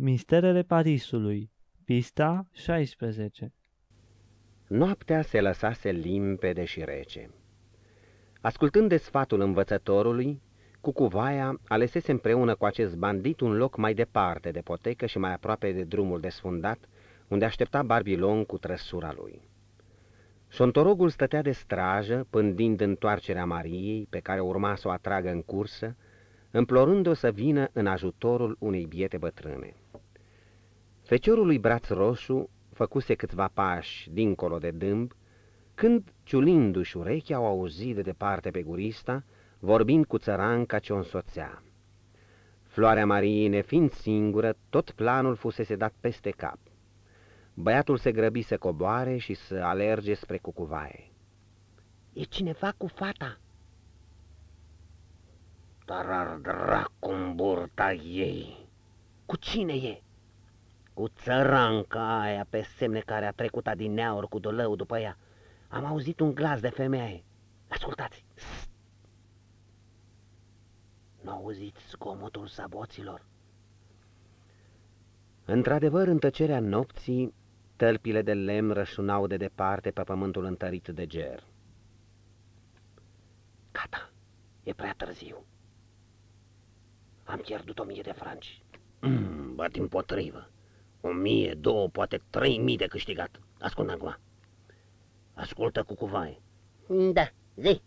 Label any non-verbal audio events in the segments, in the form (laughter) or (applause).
Misterele Parisului Pista 16 Noaptea se lăsase limpede și rece. Ascultând de sfatul învățătorului, Cucuvaia alesese împreună cu acest bandit un loc mai departe de potecă și mai aproape de drumul desfundat, unde aștepta Barbilon cu trăsura lui. Șontorogul stătea de strajă, pândind întoarcerea Mariei, pe care urma să o atragă în cursă, implorând-o să vină în ajutorul unei biete bătrâne. Feciorul lui Braț Roșu făcuse câțiva pași dincolo de dâmb, când, ciulindu-și urechea, au auzit de departe pe gurista, vorbind cu țăranca ce o însoțea. Floarea Mariei, nefiind singură, tot planul fusese dat peste cap. Băiatul se grăbi să coboare și să alerge spre cucuvaie. E cineva cu fata?" Dar ar dracu burta ei. Cu cine e?" Cu țăranca aia pe semne care a trecut adineaur cu dolău după ea. Am auzit un glas de femeie. Ascultați! Nu auziți zgomotul saboților? Într-adevăr, în tăcerea nopții, tălpile de lemn rășunau de departe pe pământul întărit de ger. Gata, e prea târziu. Am pierdut o mie de franci. Mm, bat împotrivă. O mie, două, poate trei mii de câștigat. Ascultă acum. Ascultă cu cuvaie. Da, zi.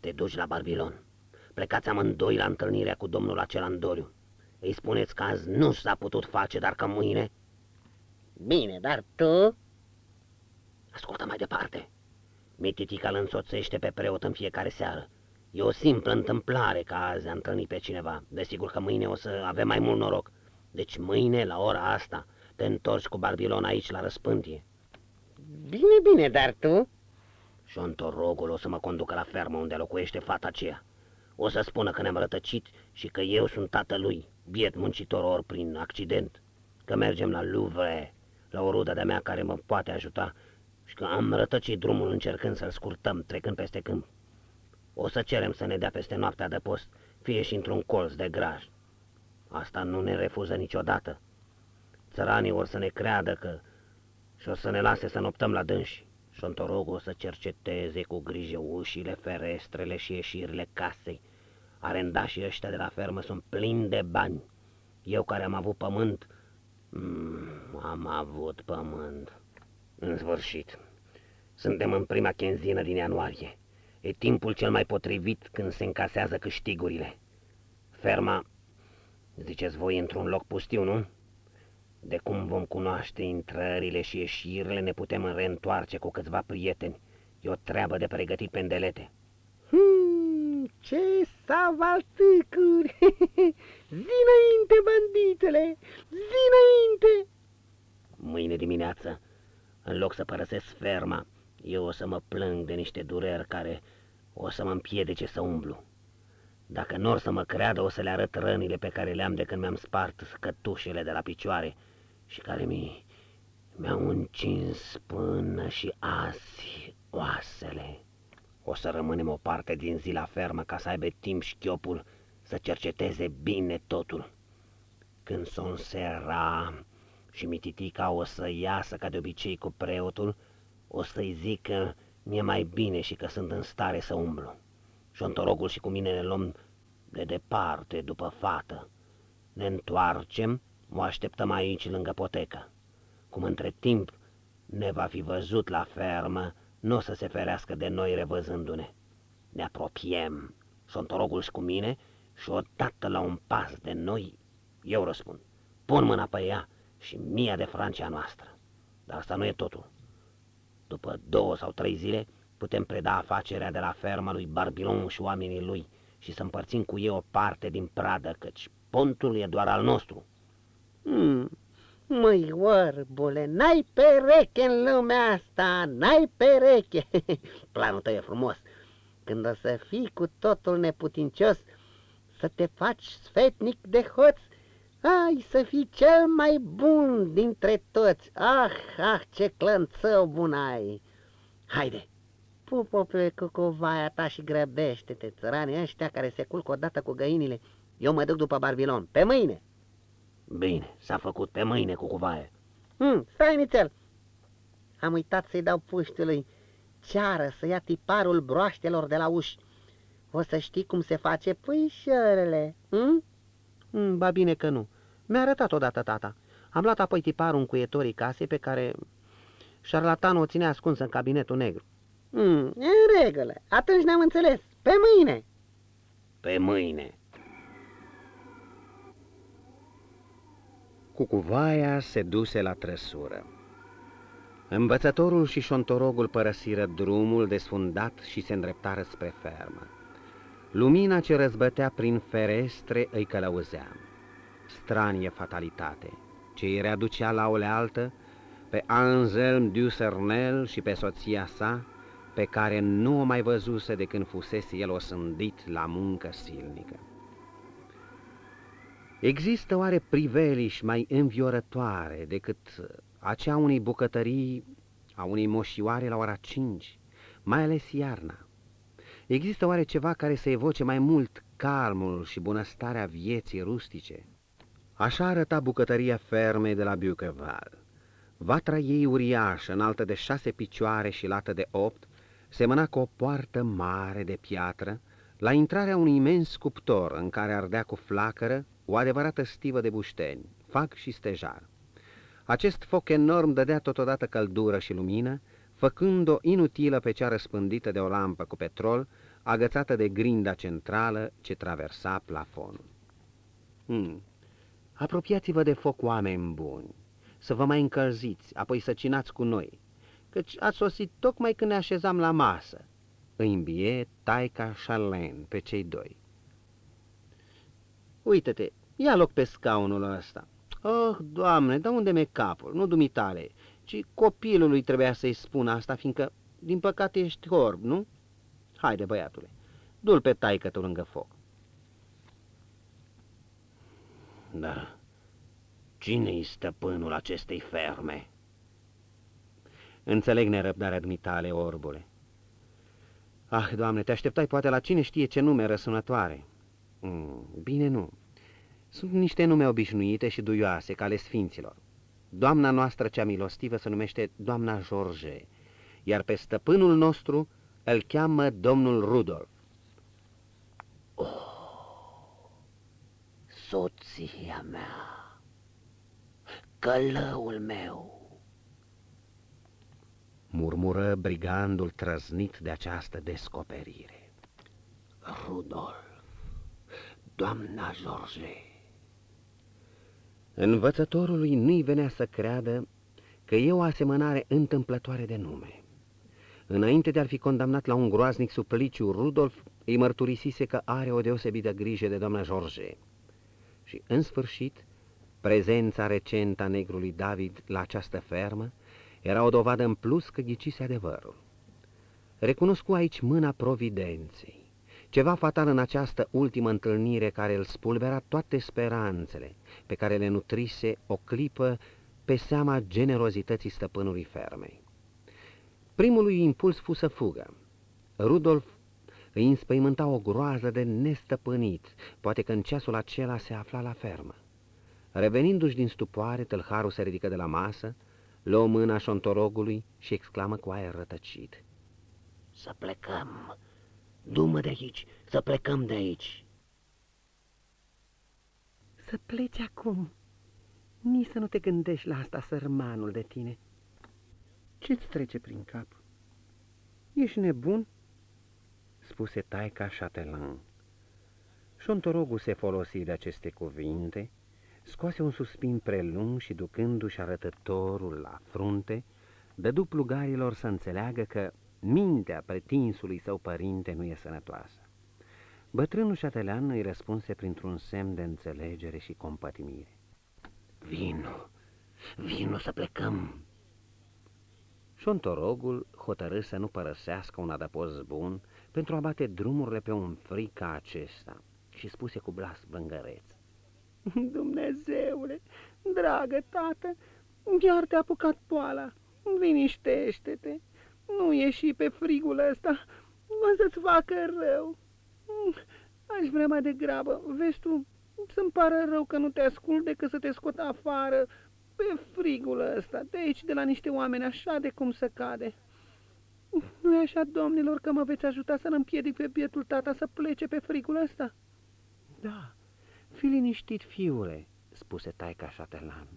Te duci la Barbilon. Plecați amândoi la întâlnirea cu domnul acela Andoriu. Îi spuneți că azi nu s-a putut face, dar că mâine... Bine, dar tu... Ascultă mai departe. Mititica îl însoțește pe preot în fiecare seară. E o simplă întâmplare că azi a întâlnit pe cineva. Desigur că mâine o să avem mai mult noroc. Deci mâine, la ora asta, te întorci cu Barbilon aici la răspântie. Bine, bine, dar tu? Șontorogul o să mă conducă la fermă unde locuiește fata aceea. O să spună că ne-am rătăcit și că eu sunt tatălui, biet muncitor ori prin accident, că mergem la Louvre, la o rudă de-a mea care mă poate ajuta și că am rătăcit drumul încercând să-l scurtăm, trecând peste câmp. O să cerem să ne dea peste noaptea de post, fie și într-un colț de graj. Asta nu ne refuză niciodată. Țăranii or să ne creadă că și o să ne lase să noptăm la dânsi. Șontorogul o să cerceteze cu grijă ușile, ferestrele și ieșirile casei. Arendașii ăștia de la fermă sunt plini de bani. Eu care am avut pământ, mm, am avut pământ. În sfârșit, suntem în prima chenzină din ianuarie. E timpul cel mai potrivit când se încasează câștigurile. Ferma, ziceți voi, într-un loc pustiu, nu? De cum vom cunoaște intrările și ieșirile, ne putem reîntoarce cu câțiva prieteni. E o treabă de pregătit pendelete. Hmm, ce savaltâcuri! (laughs) zi înainte, banditele! Zi înainte! Mâine dimineață, în loc să părăsesc ferma, eu o să mă plâng de niște dureri care o să mă împiedice să umblu. Dacă nu or să mă creadă, o să le arăt rănile pe care le-am de când mi-am spart cătușele de la picioare și care mi, mi-au încins până și azi oasele. O să rămânem o parte din zi la fermă ca să aibă timp șchiopul să cerceteze bine totul. Când sunt sera și mititica o să iasă ca de obicei cu preotul, o să-i zic că mi-e mai bine și că sunt în stare să umblu. Șontorogul și cu mine ne luăm de departe după fată. Ne întoarcem, o așteptăm aici lângă potecă. Cum între timp ne va fi văzut la fermă, nu o să se ferească de noi revăzându-ne. Ne apropiem, șontorogul și cu mine și odată la un pas de noi, eu răspund, pun mâna pe ea și mia de francea noastră. Dar asta nu e totul. După două sau trei zile putem preda afacerea de la ferma lui Barbilon și oamenii lui și să împărțim cu ei o parte din pradă, căci pontul e doar al nostru. Hmm, măi, orbule, n-ai pereche în lumea asta, n-ai pereche. (laughs) Planul tău e frumos. Când o să fii cu totul neputincios, să te faci sfetnic de hoț, ai să fii cel mai bun dintre toți. Ah, ah, ce clănțău bun ai! Haide! Pupă pe cucovaia ta și grăbește-te, țăranii ăștia care se culcă odată cu găinile. Eu mă duc după Barbilon, pe mâine! Bine, s-a făcut pe mâine cu cuvaie. Hmm, stai nițel. Am uitat să-i dau puștiului ceară să ia tiparul broaștelor de la uși. O să știi cum se face puișorele, hm? Mm, ba bine că nu. Mi-a arătat odată tata. Am luat apoi tiparul în cuietorii casei pe care șarlatanul o ținea ascuns în cabinetul negru. Hmm, e în regulă. Atunci ne-am înțeles. Pe mâine. Pe mâine. Cucuvaia se duse la trăsură. Învățătorul și șontorogul părăsiră drumul desfundat și se îndreptară spre fermă. Lumina ce răzbătea prin ferestre îi călăuzea. Stranie fatalitate, ce îi readucea la olealtă pe Anselm Ducernel și pe soția sa, pe care nu o mai văzuse de când fusese el osândit la muncă silnică. Există oare priveliși mai înviorătoare decât acea unei bucătării, a unei moșioare la ora cinci, mai ales iarna? Există oare ceva care să evoce mai mult calmul și bunăstarea vieții rustice? Așa arăta bucătăria fermei de la Bucheval. Vatra ei uriașă, înaltă de șase picioare și lată de opt, semăna cu o poartă mare de piatră, la intrarea unui imens cuptor în care ardea cu flacără o adevărată stivă de bușteni, fac și stejar. Acest foc enorm dădea totodată căldură și lumină, făcând-o inutilă pe cea răspândită de o lampă cu petrol, agățată de grinda centrală ce traversa plafonul. Hmm. Apropiați-vă de foc, oameni buni, să vă mai încălziți, apoi să cinați cu noi, căci ați sosit tocmai când ne așezam la masă. Îi îmbie taica Charlene pe cei doi. Uită-te, ia loc pe scaunul ăsta. Oh, doamne, de unde mi capul? Nu dumitale, ci copilului trebuia să-i spun asta, fiindcă, din păcate, ești orb, nu? Haide, băiatule, du-l pe taică tu lângă foc. Da, cine-i stăpânul acestei ferme? Înțeleg nerăbdarea dumitale, orbule. Ah, doamne, te așteptai poate la cine știe ce nume răsunătoare. Mm, bine, nu. Sunt niște nume obișnuite și duioase, ca ale sfinților. Doamna noastră cea milostivă se numește Doamna George, iar pe stăpânul nostru îl cheamă domnul Rudolf. Oh, soția mea, călăul meu, murmură brigandul trăznit de această descoperire. Rudolf, doamna George. Învățătorului nu-i venea să creadă că e o asemănare întâmplătoare de nume. Înainte de a fi condamnat la un groaznic supliciu, Rudolf îi mărturisise că are o deosebită grijă de doamna George. Și, în sfârșit, prezența recentă a negrului David la această fermă era o dovadă în plus că ghicise adevărul. Recunoscu aici mâna providenței, ceva fatal în această ultimă întâlnire care îl spulbera toate speranțele pe care le nutrise o clipă pe seama generozității stăpânului fermei. Primul lui impuls fu să fugă. Rudolf îi înspăimânta o groază de nestăpânit, poate că în ceasul acela se afla la fermă. Revenindu-și din stupoare, tâlharul se ridică de la masă, luă mâna șontorogului și exclamă cu aer rătăcit. Să plecăm! Du-mă de aici! Să plecăm de aici! Să pleci acum! Nici să nu te gândești la asta, sărmanul de tine. Ce-ți trece prin cap? Ești nebun? Spuse taica Chatelin. Șontorogul se folosi de aceste cuvinte scoase un suspin prelung și ducându-și arătătorul la frunte, dădu plugarilor să înțeleagă că mintea pretinsului său părinte nu e sănătoasă. Bătrânul șatelean îi răspunse printr-un semn de înțelegere și compătimire. Vino, vino să plecăm. Șontorogul hotărâ să nu părăsească un adăpost bun pentru a bate drumurile pe un fric ca acesta și spuse cu blas bângăreț. (laughs) Dumnezeule, dragă tată, chiar te-a apucat poala. Liniștește-te, nu ieși pe frigul ăsta, o să-ți facă rău. Aș vrea mai degrabă, vezi tu, Să-mi pare rău că nu te ascult decât să te scot afară, pe frigul ăsta, de aici, de la niște oameni așa de cum se cade. nu e așa, domnilor, că mă veți ajuta să-l împiedic pe bietul tata să plece pe frigul ăsta? Da, fi liniștit, fiule, spuse taica șatelan.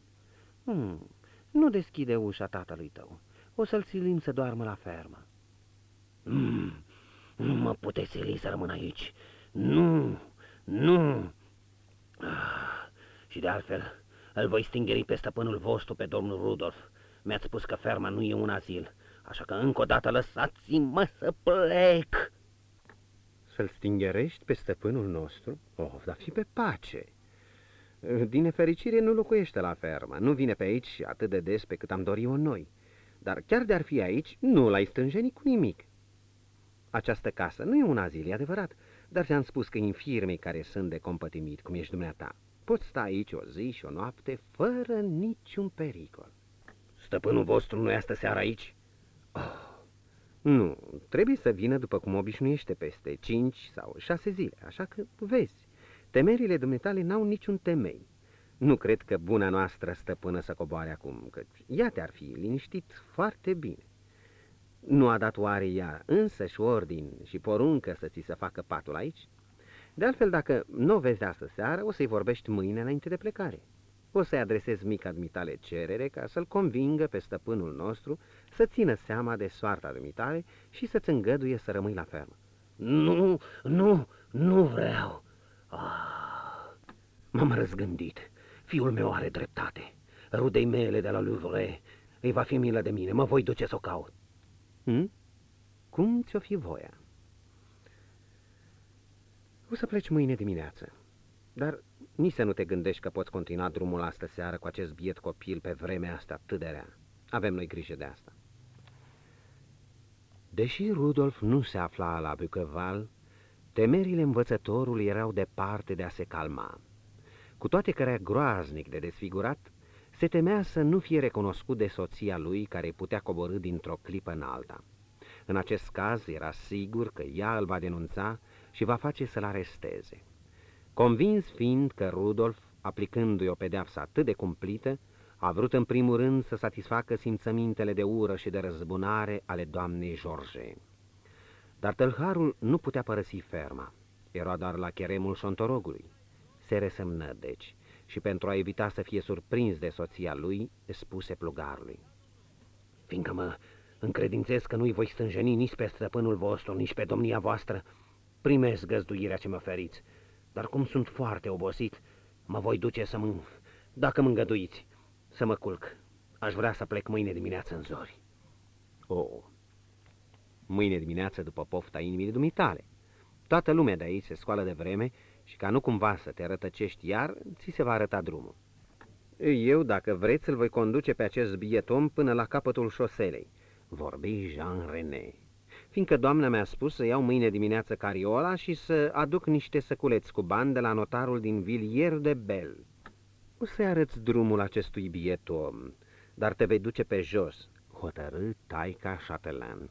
Hmm, nu deschide ușa tatălui tău. O să-l silim să doarmă la fermă. Mm, nu mă puteți sili să rămân aici. Nu, nu. Ah, și de altfel, îl voi stingeri pe stăpânul vostru, pe domnul Rudolf. Mi-ați spus că ferma nu e un azil, așa că încă o dată lăsați-mă să plec. Să-l stingerești pe stăpânul nostru? Oh, dar fi pe pace. Din nefericire nu locuiește la fermă, nu vine pe aici atât de des pe cât am dorit-o noi. Dar chiar de-ar fi aici, nu l-ai stânjenit cu nimic. Această casă nu e un azil, e adevărat, dar ți-am spus că infirmei care sunt de compătimit, cum ești dumneata, pot sta aici o zi și o noapte fără niciun pericol. Stăpânul vostru nu e astă seara aici? Oh, nu, trebuie să vină după cum obișnuiește peste cinci sau șase zile, așa că vezi, temerile dumneitale n-au niciun temei. Nu cred că buna noastră stăpână să coboare acum, că ea te-ar fi liniștit foarte bine. Nu a dat oare ea însăși ordin și poruncă să ți se facă patul aici? De altfel, dacă nu o vezi astă seară, o să-i vorbești mâine înainte de plecare. O să-i adresezi mica dumitale cerere ca să-l convingă pe stăpânul nostru să țină seama de soarta dumitale și să-ți îngăduie să rămâi la fermă. Nu, nu, nu vreau. Ah, M-am răzgândit. Fiul meu are dreptate. Rudei mele de la Louvre îi va fi milă de mine. Mă voi duce să o caut. Hm? Cum ți-o fi voia? O să pleci mâine dimineață, dar nici să nu te gândești că poți continua drumul astă seară cu acest biet copil pe vremea asta atât de rea. Avem noi grijă de asta. Deși Rudolf nu se afla la Bucăval, temerile învățătorului erau departe de a se calma. Cu toate că era groaznic de desfigurat, se temea să nu fie recunoscut de soția lui care putea coborâ dintr-o clipă în alta. În acest caz era sigur că ea îl va denunța și va face să-l aresteze. Convins fiind că Rudolf, aplicându-i o pedeapsă atât de cumplită, a vrut în primul rând să satisfacă simțămintele de ură și de răzbunare ale doamnei George. Dar tălharul nu putea părăsi ferma. Era doar la cheremul șontorogului. Se resemnă, deci, și pentru a evita să fie surprins de soția lui, spuse plugarului. Fiindcă mă încredințez că nu-i voi stânjeni nici pe stăpânul vostru, nici pe domnia voastră, primesc găzduirea ce mă feriți, dar cum sunt foarte obosit, mă voi duce să mă... dacă mă îngăduiți, să mă culc. Aș vrea să plec mâine dimineață în zori. O, oh, mâine dimineață după pofta inimii dumitale. Toată lumea de aici se scoală de vreme și ca nu cumva să te rătăcești iar, ți se va arăta drumul. Eu, dacă vreți, îl voi conduce pe acest bietom până la capătul șoselei, vorbi Jean René, fiindcă doamna mi-a spus să iau mâine dimineață cariola și să aduc niște săculeți cu bani de la notarul din Villiers de Bel. O să-i arăți drumul acestui bietom, dar te vei duce pe jos, hotărât taica Chatelan.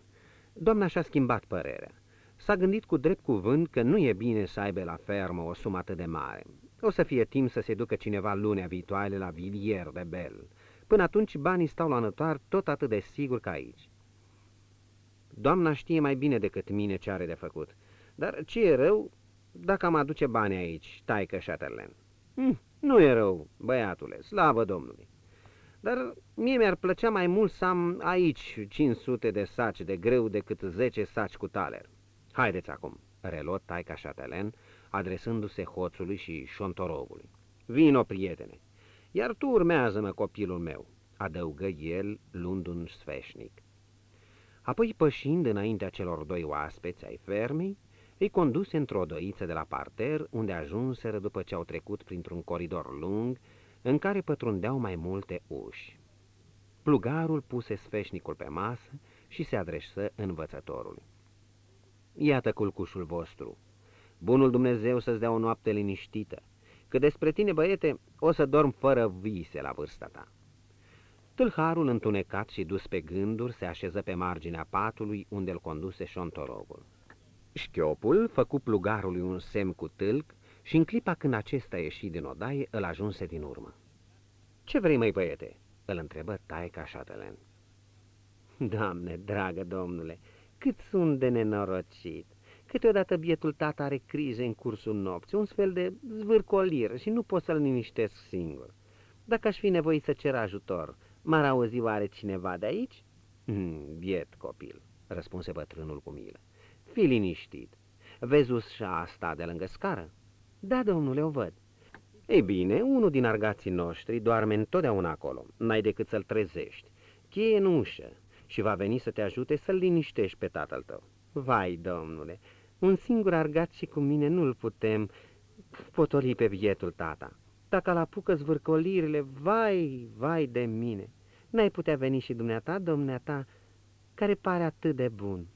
Doamna și-a schimbat părerea. S-a gândit cu drept cuvânt că nu e bine să aibă la fermă o sumă atât de mare. O să fie timp să se ducă cineva lunea viitoare la Villiers de Bel. Până atunci banii stau la nătoar tot atât de sigur ca aici. Doamna știe mai bine decât mine ce are de făcut. Dar ce e rău dacă am aduce bani aici, taică Chatterland? Hm, nu e rău, băiatule, slavă Domnului. Dar mie mi-ar plăcea mai mult să am aici 500 de saci de greu decât 10 saci cu taler. Haideți acum, reluă taica Chatelain, adresându-se hoțului și șontorogului. Vino, prietene, iar tu urmează-mă copilul meu, adăugă el, luând un sfeșnic. Apoi, pășind înaintea celor doi oaspeți ai fermei, îi conduse într-o doiță de la parter, unde ajunseră după ce au trecut printr-un coridor lung, în care pătrundeau mai multe uși. Plugarul puse sfeșnicul pe masă și se adresă învățătorului. Iată culcușul vostru. Bunul Dumnezeu să-ți dea o noapte liniștită, că despre tine, băiete, o să dorm fără vise la vârsta ta. Tâlharul întunecat și dus pe gânduri se așeză pe marginea patului unde îl conduse șontorogul. Șchiopul făcu plugarului un semn cu tâlc și în clipa când acesta ieși din odaie, îl ajunse din urmă. Ce vrei, măi băiete?" îl întrebă taica Șatelen. Doamne, dragă domnule, cât sunt de nenorocit! Câteodată bietul tată are crize în cursul nopții, un fel de zvârcolir și nu pot să-l liniștesc singur. Dacă aș fi nevoit să cer ajutor, m-ar auzi oare cineva de aici? Hmm, biet copil, răspunse bătrânul cu milă. Fii liniștit. Vezi ușa asta de lângă scară? Da, domnule, o văd. Ei bine, unul din argații noștri doarme întotdeauna acolo. N-ai decât să-l trezești. Cheie în ușă și va veni să te ajute să-l liniștești pe tatăl tău. Vai, domnule, un singur argat și cu mine nu-l putem potoli pe bietul tata. Dacă la apucă zvârcolirile, vai, vai de mine! N-ai putea veni și dumneata, domneata, care pare atât de bun.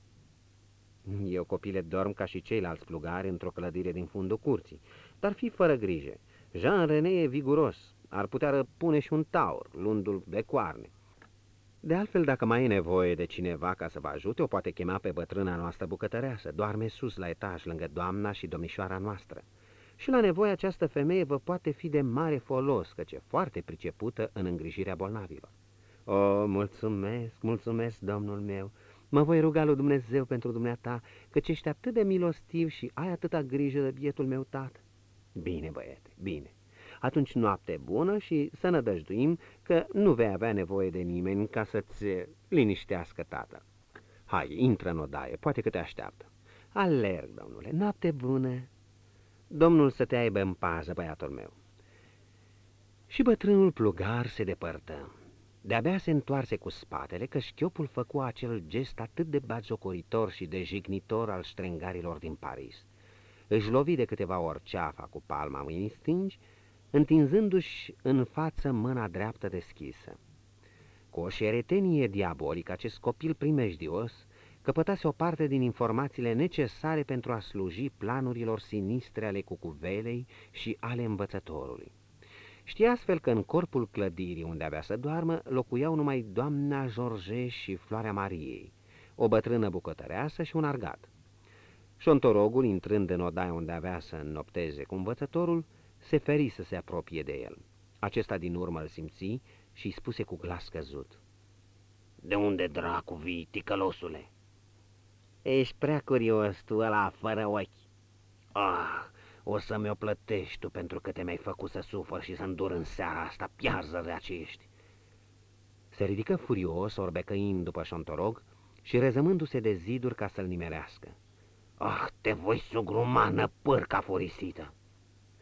(laughs) Eu, copile, dorm ca și ceilalți plugari într-o clădire din fundul curții, dar fi fără grijă. Jean René e viguros, ar putea răpune și un taur, lundul de coarne. De altfel, dacă mai e nevoie de cineva ca să vă ajute, o poate chema pe bătrâna noastră bucătăreasă, doarme sus la etaj, lângă doamna și domnișoara noastră. Și la nevoie această femeie vă poate fi de mare folos, căci e foarte pricepută în îngrijirea bolnavilor. O, mulțumesc, mulțumesc, domnul meu, mă voi ruga lui Dumnezeu pentru dumneata, căci ești atât de milostiv și ai atâta grijă de bietul meu tată. Bine, băiete, bine. Atunci noapte bună și să nădăjduim că nu vei avea nevoie de nimeni ca să-ți liniștească tata. Hai, intră în odaie, poate că te așteaptă. Alerg, domnule, noapte bună. Domnul să te aibă în pază, băiatul meu. Și bătrânul plugar se depărtă. De-abia se întoarse cu spatele că șchiopul făcu acel gest atât de bagiocoritor și de jignitor al strengarilor din Paris. Își lovi de câteva ori ceafa cu palma mâinii stângi, întinzându-și în față mâna dreaptă deschisă. Cu o șeretenie diabolică, acest copil primejdios căpătase o parte din informațiile necesare pentru a sluji planurilor sinistre ale cucuvelei și ale învățătorului. Știa astfel că în corpul clădirii unde avea să doarmă locuiau numai doamna George și Floarea Mariei, o bătrână bucătăreasă și un argat. Șontorogul, intrând în odaia unde avea să înnopteze cu învățătorul, se feri să se apropie de el. Acesta din urmă îl simți și îi spuse cu glas căzut. De unde dracu vii, ticălosule?" Ești prea curios tu ăla fără ochi. Ah, o să mi-o plătești tu pentru că te mi-ai făcut să sufăr și să îndur în seara asta piarză ce ești. Se ridică furios, orbecăind după șontorog și rezămându-se de ziduri ca să-l nimerească. Ah, te voi sugrumană, pârca furisită!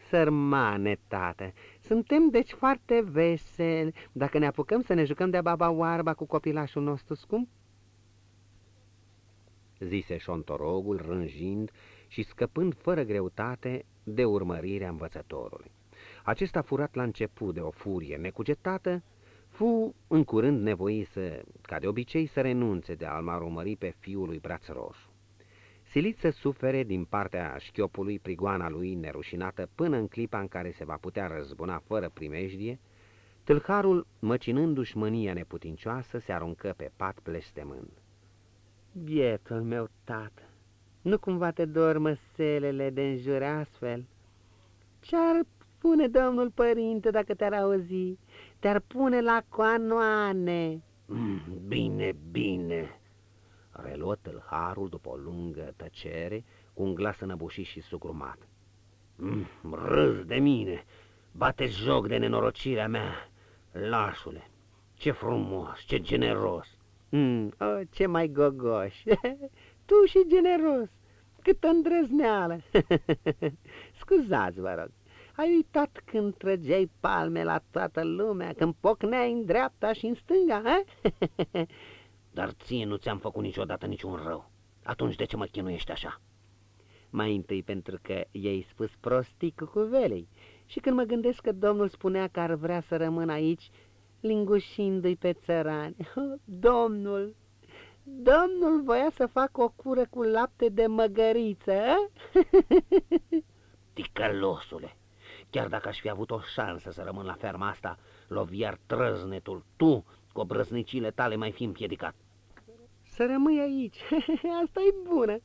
Sărmane, tată, suntem deci foarte veseli dacă ne apucăm să ne jucăm de baba oarba cu copilașul nostru scump? Zise șontorogul, rânjind și scăpând fără greutate de urmărirea învățătorului. Acesta furat la început de o furie necugetată, fu în curând nevoit să, ca de obicei, să renunțe de a-l urmări pe fiul lui Braț Roșu. Silit să sufere din partea șchiopului prigoana lui nerușinată până în clipa în care se va putea răzbuna fără primejdie, tâlharul, măcinându-și mânia neputincioasă, se aruncă pe pat blestemând. Bietul meu tată, nu cumva te dor măselele de înjure astfel? Ce-ar pune domnul părinte dacă te-ar auzi? Te-ar pune la coanoane. Mm, (clears throat) bine, bine, reluă tâlharul după o lungă tăcere, cu un glas înăbușit și sugrumat. Mm, râs de mine, bate joc de nenorocirea mea, lașule, ce frumos, ce generos. Mm, oh, ce mai gogoș, (laughs) tu și generos, cât îndrăzneală. (laughs) Scuzați, vă rog, ai uitat când trăgeai palme la toată lumea, când pocneai în dreapta și în stânga, ha? (laughs) Dar ție nu ți-am făcut niciodată niciun rău. Atunci de ce mă chinuiești așa? Mai întâi pentru că i-ai spus prostii cu cuvelei și când mă gândesc că domnul spunea că ar vrea să rămân aici, lingușindu-i pe țărani. (laughs) Domnul, domnul voia să facă o cură cu lapte de măgăriță, (laughs) Ticălosule, chiar dacă aș fi avut o șansă să rămân la ferma asta, loviar trăznetul, tu, cu brăznicile tale, mai fi împiedicat. Să rămâi aici, (laughs) asta e bună.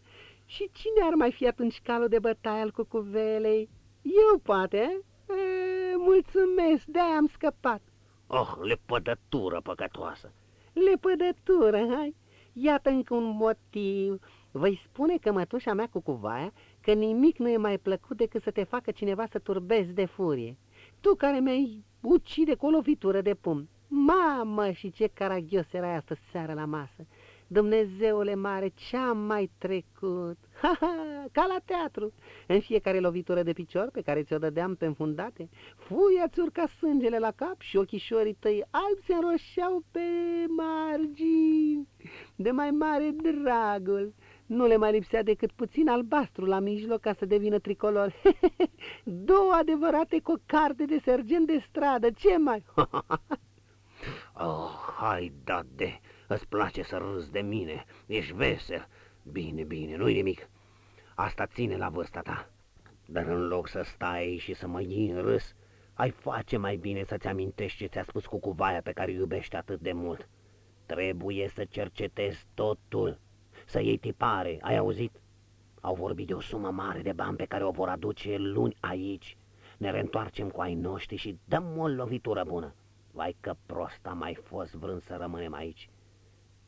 Și cine ar mai fi atunci calul de bătaie al cucuvelei? Eu poate, e, mulțumesc, de-aia am scăpat. Oh, lepădătură păcătoasă! Lepădătură, hai! Iată încă un motiv. Voi spune că mătușa mea cu cuvaia că nimic nu e mai plăcut decât să te facă cineva să turbezi de furie. Tu care mi-ai ucide cu o lovitură de pumn. Mamă, și ce caragios era asta seara la masă! Dumnezeule mare, ce-am mai trecut? Ha, ha, ca la teatru! În fiecare lovitură de picior pe care ți-o dădeam pe înfundate, fuia ți urca sângele la cap și ochișorii tăi albi se înroșeau pe margini. De mai mare dragul, nu le mai lipsea decât puțin albastru la mijloc ca să devină tricolor. (laughs) Două adevărate cocarde de sergent de stradă, ce mai... (laughs) oh, hai, da de... Îți place să râzi de mine, ești vesel. Bine, bine, nu-i nimic. Asta ține la vârsta ta. Dar în loc să stai și să mă iei în râs, ai face mai bine să-ți amintești ce ți-a spus cucuvaia pe care o iubești atât de mult. Trebuie să cercetezi totul, să iei tipare, ai auzit? Au vorbit de o sumă mare de bani pe care o vor aduce luni aici. Ne reîntoarcem cu ai noștri și dăm o lovitură bună. Vai că prost am mai fost vrând să rămânem aici.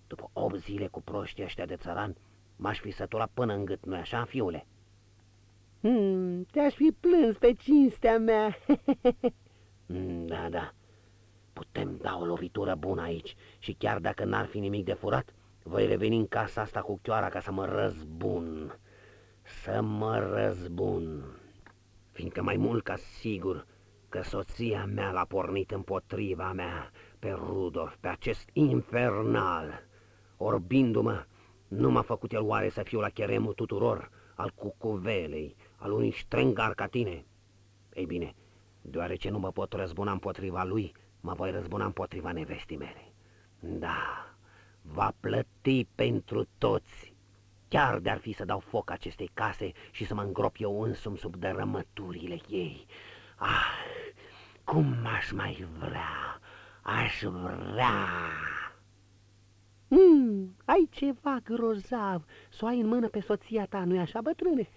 După 8 zile cu proștii ăștia de țăran, m-aș fi săturat până în gât, nu așa, fiule? Hmm, te-aș fi plâns pe cinstea mea. mm, da, da. Putem da o lovitură bună aici și chiar dacă n-ar fi nimic de furat, voi reveni în casa asta cu chioara ca să mă răzbun. Să mă răzbun. Fiindcă mai mult ca sigur că soția mea l-a pornit împotriva mea pe Rudolf, pe acest infernal orbindu-mă, nu m-a făcut el oare să fiu la cheremul tuturor, al cucuvelei, al unui strengar ca tine? Ei bine, deoarece nu mă pot răzbuna împotriva lui, mă voi răzbuna împotriva nevestii mele. Da, va plăti pentru toți, chiar de-ar fi să dau foc acestei case și să mă îngrop eu însumi sub dărâmăturile ei. Ah, cum aș mai vrea, aș vrea... Hmm, ai ceva grozav, să o ai în mână pe soția ta, nu-i așa, bătrâne?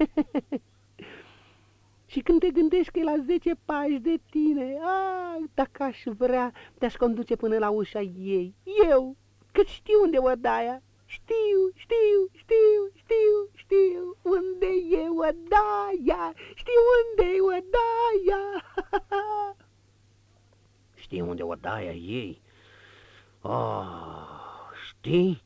(laughs) și când te gândești că e la zece pași de tine, ah, dacă aș vrea, te-aș conduce până la ușa ei. Eu, că știu unde o daia. Știu, știu, știu, știu, știu unde e odaia, știu unde e odaia. (laughs) știu unde odaia ei? Oh, Știi?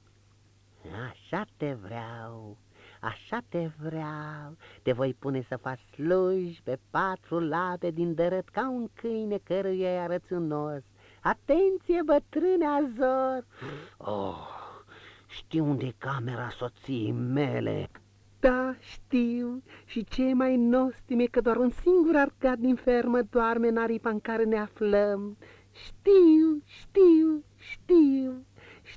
Așa te vreau, așa te vreau, te voi pune să faci sluji pe patru labe din dărât ca un câine căruia i arăți un os. Atenție, bătrâne Azor! Oh, știu unde e camera soției mele. Da, știu, și ce e mai nostim e că doar un singur arcat din fermă doarme în aripa în care ne aflăm. Știu, știu, știu.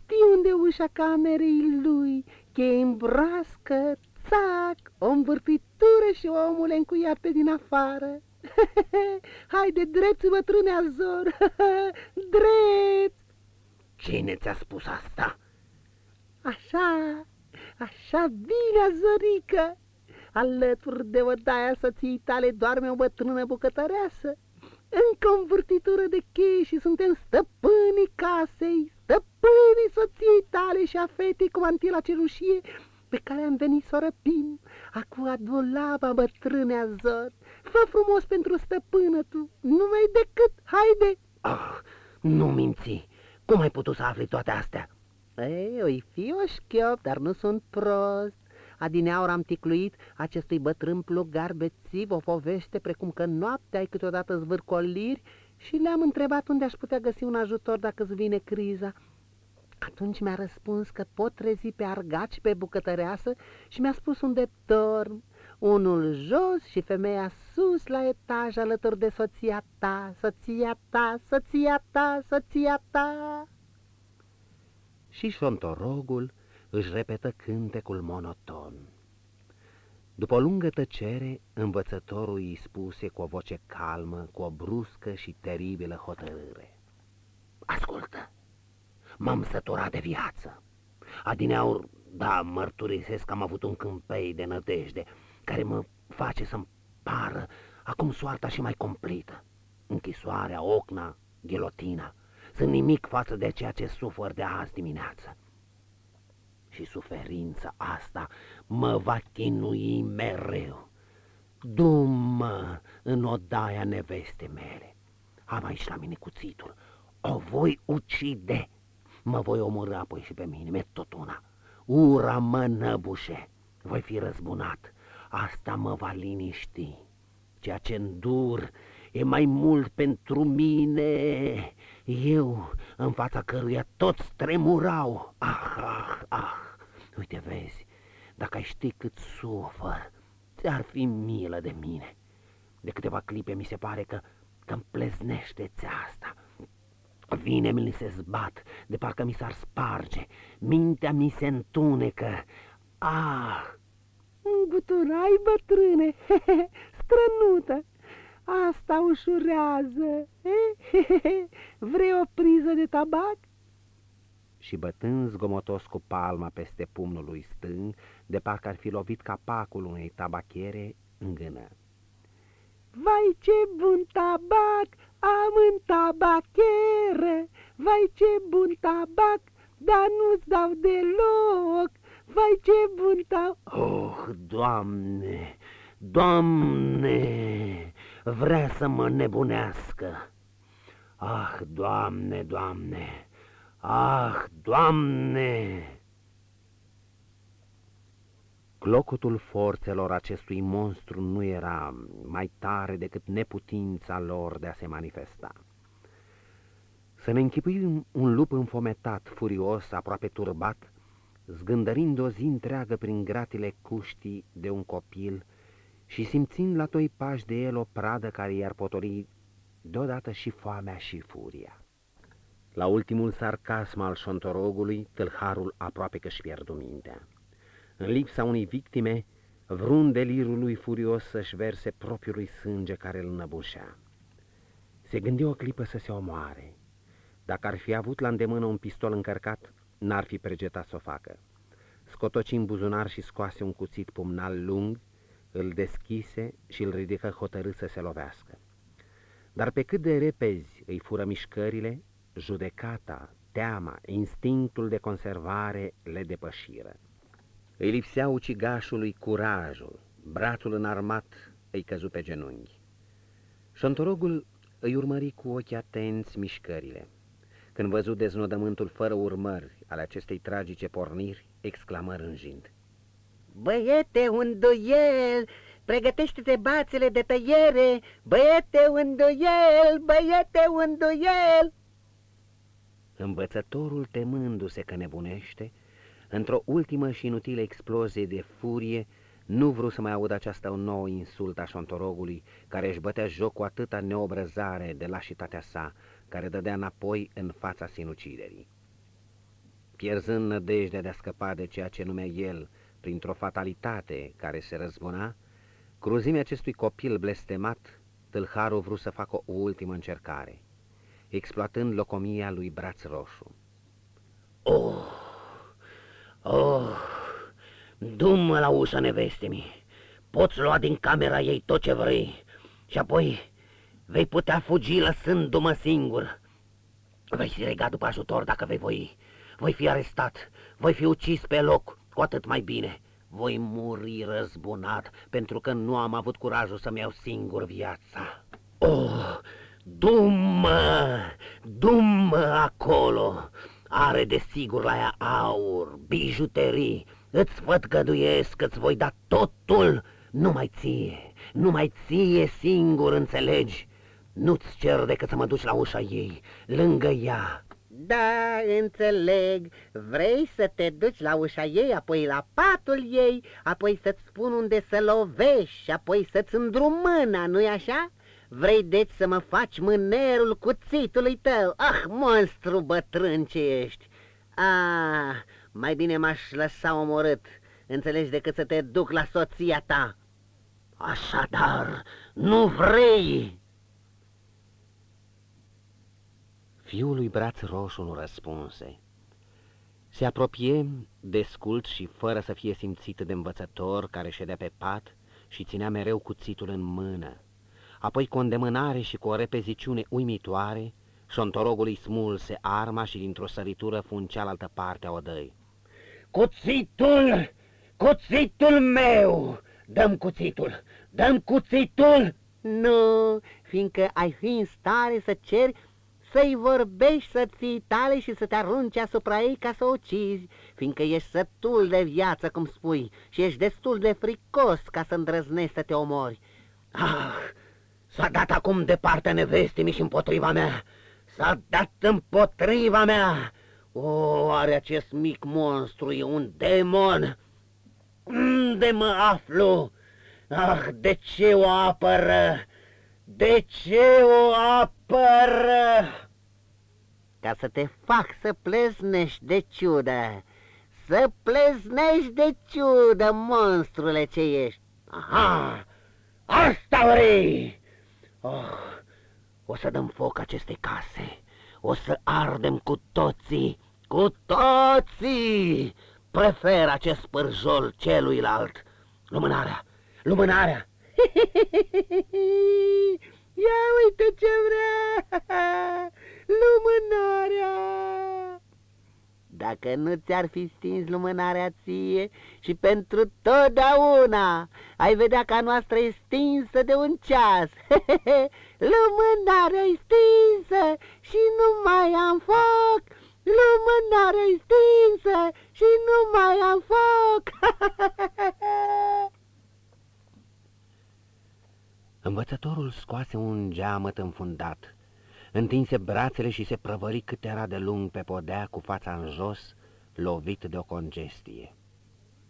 Știi unde ușa camerei lui, cheie în brască, țac, o învârtitură și omul încuiat pe din afară. (laughs) Haide, drept, bătrâne Azor, (laughs) drept! Cine ți-a spus asta? Așa, așa bine, Azorică! Alături de odaia soției tale doarme o bătrână bucătăreasă. Încă o învârtitură de cheie și suntem stăpânii casei, stăpânii soției tale și a fetei cu mantila cerușie pe care am venit să o răpim. Acum adulaba bătrâne Azor, fă frumos pentru stăpână tu, numai decât, haide! Ah, nu minți, cum ai putut să afli toate astea? Ei, oi fi o șchiop, dar nu sunt prost. Adineaur am ticluit acestui bătrân plugar bețiv o poveste precum că noaptea ai câteodată zvârcoliri și le-am întrebat unde aș putea găsi un ajutor dacă îți vine criza. Atunci mi-a răspuns că pot trezi pe argaci pe bucătăreasă și mi-a spus unde dorm, unul jos și femeia sus la etaj alături de soția ta, soția ta, soția ta, soția ta. Și șontorogul își repetă cântecul monoton. După o lungă tăcere, învățătorul îi spuse cu o voce calmă, cu o bruscă și teribilă hotărâre. Ascultă, m-am săturat de viață. Adineaur, da, mărturisesc că am avut un câmpei de nădejde, care mă face să-mi pară Acum soarta și mai completă. Închisoarea, ocna, ghilotina, sunt nimic față de ceea ce sufăr de azi dimineață. Și suferința asta mă va chinui mereu. Du-mă în odaia neveste mele. Am aici la mine cuțitul. O voi ucide. Mă voi omorâ apoi și pe mine, mi tot una. Ura mă năbușe. Voi fi răzbunat. Asta mă va liniști. Ceea ce îndur e mai mult pentru mine. Eu, în fața căruia toți tremurau. Ah, ah, ah. Uite, vezi, dacă ai ști cât sufăr, ți-ar fi milă de mine. De câteva clipe mi se pare că, că-mi pleznește asta. Vine mi se zbat, de parcă mi s-ar sparge, mintea mi se întunecă. Ah! Guturai, bătrâne, (laughs) strănută, asta ușurează. (laughs) Vrei o priză de tabac? Și bătând zgomotos cu palma peste pumnul lui stâng, de parcă ar fi lovit capacul unei tabachiere, îngână. Vai ce bun tabac am în tabachiere, vai ce bun tabac, dar nu-ți dau deloc, vai ce bun tabac. Oh, Doamne, Doamne, vrea să mă nebunească. Ah, Doamne, Doamne, ah, Doamne! Clocotul forțelor acestui monstru nu era mai tare decât neputința lor de a se manifesta. Să ne închipuim un lup înfometat, furios, aproape turbat, zgândărind o zi întreagă prin gratile cuștii de un copil și simțind la toi pași de el o pradă care i-ar potoli deodată și foamea și furia. La ultimul sarcasm al șontorogului, tâlharul aproape că-și pierdu mintea. În lipsa unei victime, vrun delirul lui furios să-și verse propriului sânge care îl năbușea. Se gândi o clipă să se omoare. Dacă ar fi avut la îndemână un pistol încărcat, n-ar fi pregetat să o facă. Scotoci în buzunar și scoase un cuțit pumnal lung, îl deschise și îl ridică hotărât să se lovească. Dar pe cât de repezi îi fură mișcările, judecata, teama, instinctul de conservare le depășiră. Îi lipsea ucigașului curajul, brațul înarmat îi căzu pe genunchi. Șontorogul îi urmări cu ochii atenți mișcările. Când văzut deznodământul fără urmări ale acestei tragice porniri, exclamă rânjind. Băiete, un duel! Pregătește-te bațele de tăiere! Băiete, un duel! Băiete, un duel! Învățătorul, temându-se că nebunește, într-o ultimă și inutilă explozie de furie, nu vreau să mai aud această nouă insultă a șontorogului, care își bătea joc cu atâta neobrăzare de lașitatea sa, care dădea înapoi în fața sinuciderii. Pierzând nădejdea de a scăpa de ceea ce numea el, printr-o fatalitate care se răzbuna, cruzimea acestui copil blestemat, tâlharul vrut să facă o ultimă încercare, exploatând locomia lui Braț Roșu. Oh, oh, du-mă la ușa nevestemi, poți lua din camera ei tot ce vrei și apoi vei putea fugi lăsându-mă singur. Vei fi regat după ajutor dacă vei voi. Voi fi arestat, voi fi ucis pe loc, cu atât mai bine. Voi muri răzbunat pentru că nu am avut curajul să-mi iau singur viața. Oh, dumă, dumă acolo! Are de sigur la ea aur, bijuterii, îți fătgăduiesc că îți voi da totul, numai ție, numai ție singur înțelegi. Nu-ți cer decât să mă duci la ușa ei, lângă ea. Da, înțeleg, vrei să te duci la ușa ei, apoi la patul ei, apoi să-ți spun unde să lovești, apoi să-ți îndrum mâna, nu-i așa? Vrei deci să mă faci mânerul cuțitului tău? Ah, monstru bătrân ce ești! Ah, mai bine m-aș lăsa omorât, înțelegi, decât să te duc la soția ta. Așadar, nu vrei? Fiul lui Braț Roșu nu răspunse. Se apropie, descult și fără să fie simțit de învățător care ședea pe pat și ținea mereu cuțitul în mână. Apoi, cu o îndemânare și cu o repeziciune uimitoare, șontorogul îi smulse arma și dintr-o săritură fu în cealaltă parte a odăi. Cuțitul! Cuțitul meu! Dăm cuțitul! Dăm cuțitul! Nu, fiindcă ai fi în stare să ceri să-i vorbești, să ții tale și să te arunci asupra ei ca să o ucizi, fiindcă ești sătul de viață, cum spui, și ești destul de fricos ca să îndrăznești să te omori. Ah, s-a dat acum de partea nevestii și împotriva mea. S-a dat împotriva mea. O, are acest mic monstru, e un demon. Unde mă aflu? Ah, de ce o apără? De ce o apără? Ca să te fac să pleznești de ciudă, să pleznești de ciudă, monstrule ce ești. Aha, asta vrei! Oh, o să dăm foc acestei case, o să ardem cu toții, cu toții! Prefer acest pârjol celuilalt. Lumânarea, lumânarea! (laughs) Ia uite ce vrea! (laughs) Lumânarea! Dacă nu ți-ar fi stins lumânarea ție și pentru totdeauna ai vedea că a noastră e stinsă de un ceas. (laughs) lumânarea e stinsă și nu mai am foc. Lumânarea e stinsă și nu mai am foc. Învățătorul scoase un geamăt înfundat, întinse brațele și se prăvări cât era de lung pe podea cu fața în jos, lovit de o congestie.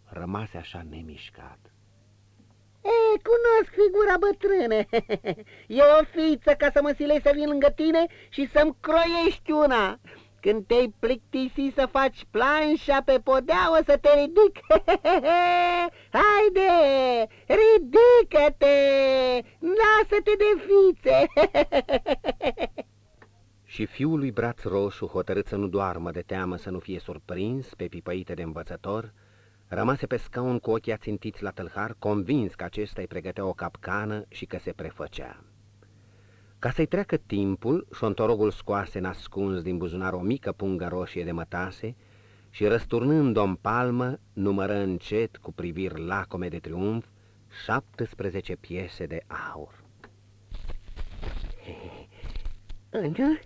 Rămase așa nemișcat. E, cunosc figura bătrâne. (laughs) E o fiță ca să mă silei să vin lângă tine și să-mi croiești una. Când te-ai plictisi să faci planșa pe podea, o să te ridic. (laughs) Haide, ridică-te, lasă-te de fițe. (laughs) și fiul lui Braț Roșu, hotărât să nu doarmă de teamă să nu fie surprins pe pipăite de învățător, rămase pe scaun cu ochii ațintiți la tâlhar, convins că acesta îi pregătea o capcană și că se prefăcea. Ca să-i treacă timpul, șontorogul scoase nascuns din buzunar o mică pungă roșie de mătase și, răsturnând-o în palmă, numără încet, cu priviri lacome de triumf, 17 piese de aur. Unu,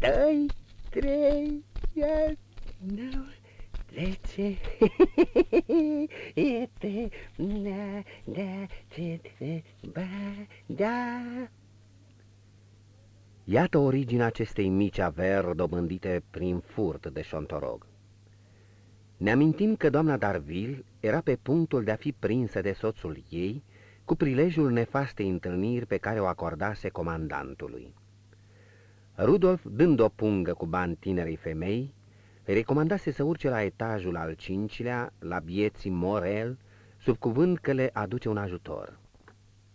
doi, trei, iar, nouă, zece, este, da, da, ce, ba, da. Iată originea acestei mici averi dobândite prin furt de șontorog. Ne amintim că doamna Darville era pe punctul de a fi prinsă de soțul ei cu prilejul nefastei întâlniri pe care o acordase comandantului. Rudolf, dând o pungă cu bani tinerei femei, îi recomandase să urce la etajul al cincilea, la bieții Morel, sub cuvânt că le aduce un ajutor.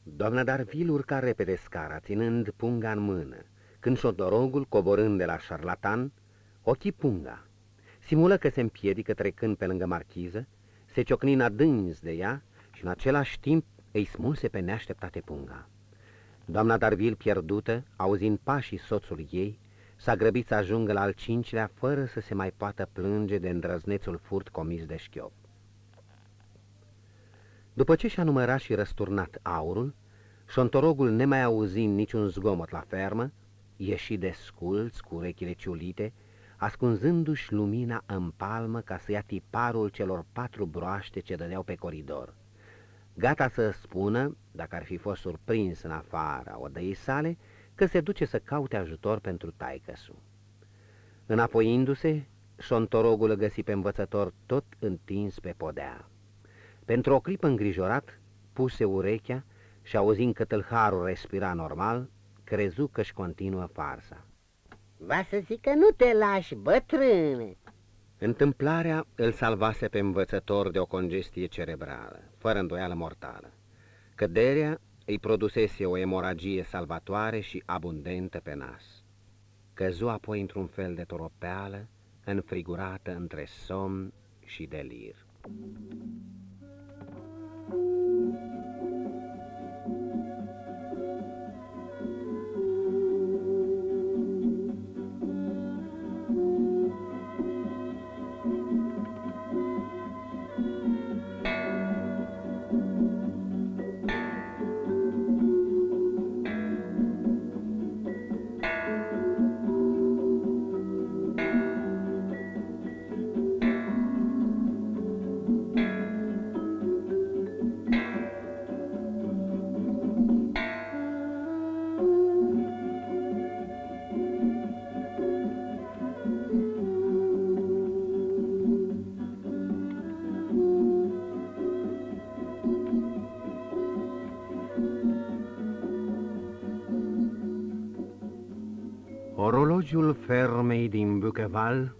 Doamna Darville urca repede scara, ținând punga în mână, când șodorogul, coborând de la șarlatan, ochii punga. Simulă că se împiedică trecând pe lângă marchiză, se ciocni în adânci de ea și în același timp îi smulse pe neașteptate punga. Doamna Darvil, pierdută, auzind pașii soțului ei, s-a grăbit să ajungă la al cincilea fără să se mai poată plânge de îndrăznețul furt comis de șchiop. După ce și-a numărat și răsturnat aurul, șontorogul, nemai auzind niciun zgomot la fermă, ieși de sculț cu urechile ciulite, ascunzându-și lumina în palmă ca să ia tiparul celor patru broaște ce dădeau pe coridor. Gata să spună, dacă ar fi fost surprins în afara odăii sale, că se duce să caute ajutor pentru taicăsu. Înapoiindu-se, șontorogul îl găsi pe învățător tot întins pe podea. Pentru o clipă îngrijorat, puse urechea și auzind că tâlharul respira normal, crezu că-și continuă farsa. Va să zic că nu te lași, bătrâne. Întâmplarea îl salvase pe învățător de o congestie cerebrală, fără îndoială mortală. Căderea îi produsese o emoragie salvatoare și abundentă pe nas. Căzu apoi într-un fel de toropeală, înfrigurată între somn și delir. Fermei din Bucheval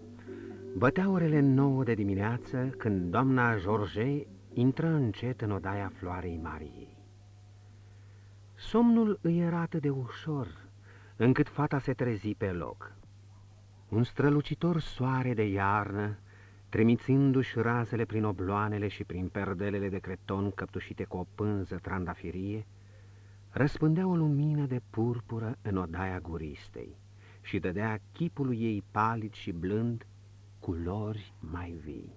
bătea orele nouă de dimineață când doamna George intră încet în odaia floarei Mariei. Somnul îi era atât de ușor, încât fata se trezi pe loc. Un strălucitor soare de iarnă, trimițându-și razele prin obloanele și prin perdelele de creton căptușite cu o pânză trandafirie, răspândea o lumină de purpură în odaia guristei și dădea chipului ei palid și blând culori mai vii.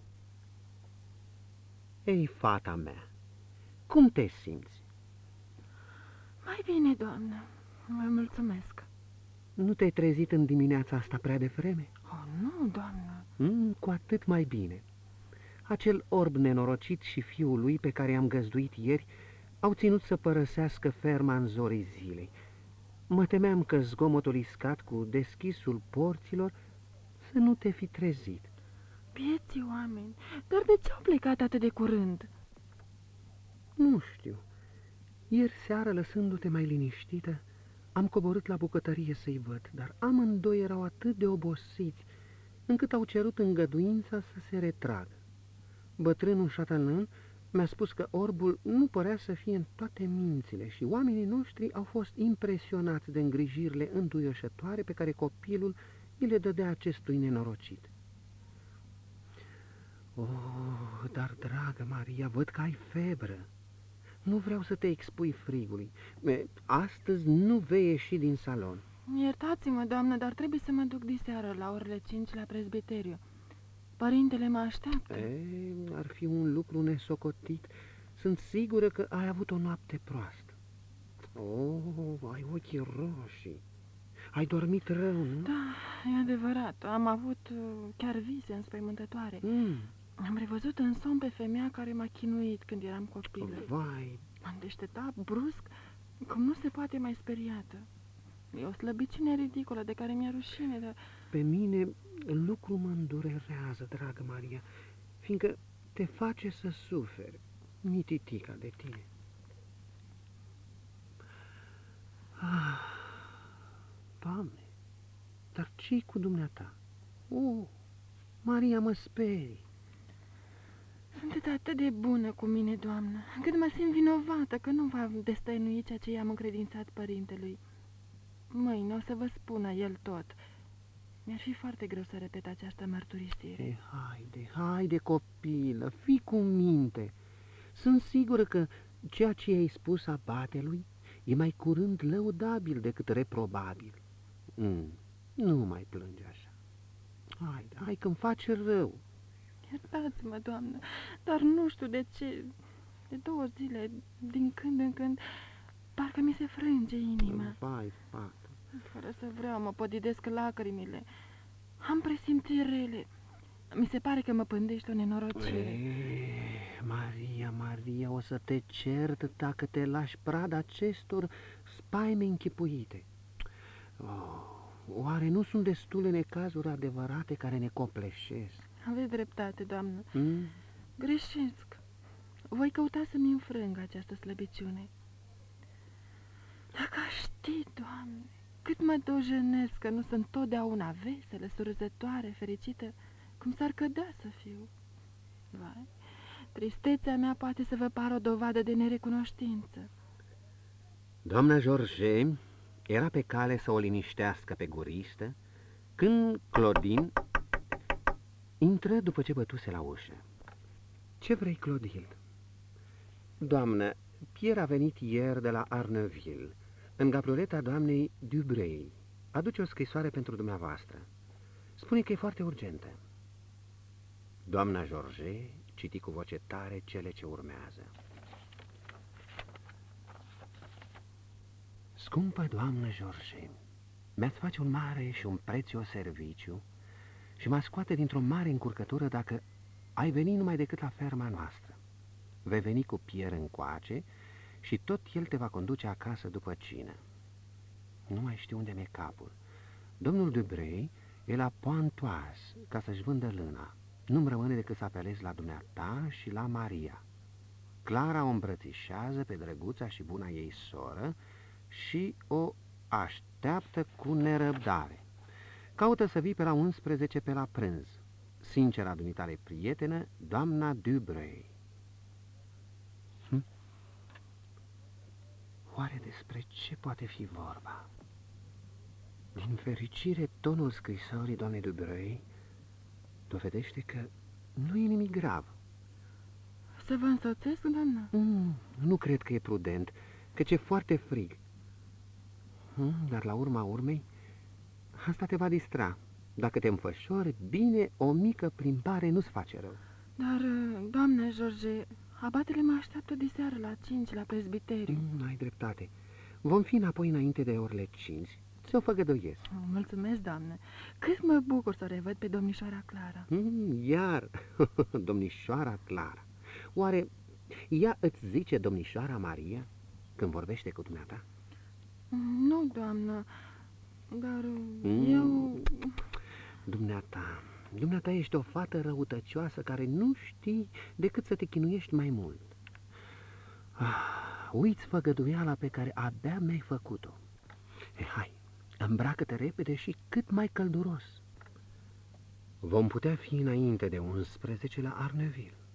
Ei, fata mea, cum te simți? Mai bine, doamnă. Vă mulțumesc. Nu te-ai trezit în dimineața asta prea devreme? Oh, nu, doamnă. Mm, cu atât mai bine. Acel orb nenorocit și fiul lui pe care i-am găzduit ieri au ținut să părăsească ferma în zorii zilei. Mă temeam că zgomotul iscat cu deschisul porților să nu te fi trezit. Pieții oameni, dar de ce au plecat atât de curând? Nu știu. Ieri seară, lăsându-te mai liniștită, am coborât la bucătărie să-i văd, dar amândoi erau atât de obosiți, încât au cerut îngăduința să se retragă. Bătrânul șatalan mi-a spus că orbul nu părea să fie în toate mințile și oamenii noștri au fost impresionați de îngrijirile înduioșătoare pe care copilul îi le dădea acestui nenorocit. Oh, dar, dragă Maria, văd că ai febră. Nu vreau să te expui frigului. Astăzi nu vei ieși din salon. Iertați-mă, doamnă, dar trebuie să mă duc diseară la orele 5 la prezbiteriu. Părintele mă așteaptă. E, ar fi un lucru nesocotit. Sunt sigură că ai avut o noapte proastă. Oh, ai ochii roșii. Ai dormit rău, nu? Da, e adevărat. Am avut uh, chiar vise înspăimântătoare. Mm. Am revăzut în somn pe femeia care m-a chinuit când eram copilă. Vai! M-am deșteptat brusc, cum nu se poate mai speriată. E o slăbiciune ridicolă de care mi-e rușine, dar... Pe mine lucru mă îndurerează, dragă Maria, fiindcă te face să suferi, nititica de tine. Ah, Doamne, dar ce cu dumneata? Oh, Maria, mă sperii. Sunteți atât de bună cu mine, doamnă, încât mă simt vinovată că nu v-am destăinuit ceea ce i-am încredințat părintelui. Mâine o să vă spună el tot. Mi-ar fi foarte greu să repet această mărturisire. E, haide, haide, copilă, fii cu minte. Sunt sigură că ceea ce i-ai spus abatelui e mai curând lăudabil decât reprobabil. Mm, nu mai plânge așa. Haide, hai că-mi face rău. Iertați-mă, doamnă, dar nu știu de ce. De două zile, din când în când, parcă mi se frânge inima. Vai, fată. Fără să vreau, mă podidesc lacrimile. Am presimțiri rele. Mi se pare că mă pândește o nenorocire. Ei, Maria, Maria, o să te cert dacă te lași prada acestor spaime închipuite. Oh, oare nu sunt destule necazuri adevărate care ne copleșesc? Aveți dreptate, doamnă. Mm? Greșesc. Voi căuta să-mi înfrâng această slăbiciune. Dacă aș ști, doamne, cât mă dojenesc că nu sunt totdeauna veselă, surzătoare, fericită, cum s-ar cădea să fiu. Vai, tristețea mea poate să vă pară o dovadă de nerecunoștință. Doamna George era pe cale să o liniștească pe guristă, când Clodin intră după ce bătuse la ușă. Ce vrei, Clodil? Doamnă, Pierre a venit ieri de la Arneuville, în gabrioleta doamnei Dubrei. Aduce o scrisoare pentru dumneavoastră. Spune că e foarte urgentă. Doamna George citi cu voce tare cele ce urmează. Scumpă doamnă George, mi-ați face un mare și un prețios serviciu și mă scoate dintr-o mare încurcătură dacă ai veni numai decât la ferma noastră. Vei veni cu Pierre încoace și tot el te va conduce acasă după cină. Nu mai știu unde mi-e capul. Domnul Dubrei e la Poantoas ca să-și vândă lâna. Nu-mi rămâne decât să apelez la dumneata și la Maria. Clara o îmbrățișează pe drăguța și buna ei soră și o așteaptă cu nerăbdare. Caută să vii pe la 11 pe la prânz. Sincera dumitare prietenă, doamna Dubrey. Hm? Oare despre ce poate fi vorba? Din fericire, tonul scrisorii doamnei Dubrey dovedește că nu e nimic grav. Să vă însoțesc, doamnă? Mm, nu cred că e prudent, căci e foarte frig. Mm, dar la urma urmei, asta te va distra. Dacă te înfășori, bine, o mică plimbare nu-ți face rău. Dar, doamne, George, abatele mă așteaptă de seară la cinci la presbiteriu. Mm, ai dreptate. Vom fi înapoi înainte de orele cinci. Ți-o făgăduiesc. Oh, mulțumesc, doamne. Cât mă bucur să o revăd pe domnișoara Clara. Mm, iar, (laughs) domnișoara Clara. Oare ea îți zice domnișoara Maria când vorbește cu dumneata? Nu, doamnă, dar mm. eu... Dumneata, dumneata ești o fată răutăcioasă care nu știi decât să te chinuiești mai mult. Ah, uiți făgăduiala pe care abia mi-ai făcut-o. E, hai, îmbracă-te repede și cât mai călduros. Vom putea fi înainte de 11 la Arneville.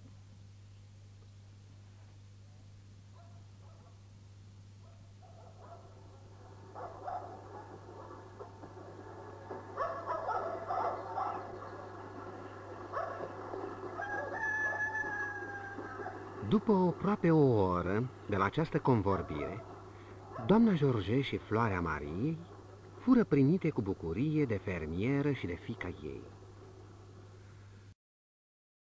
După aproape o oră de la această convorbire, doamna George și Floarea Mariei fură primite cu bucurie de fermieră și de fica ei.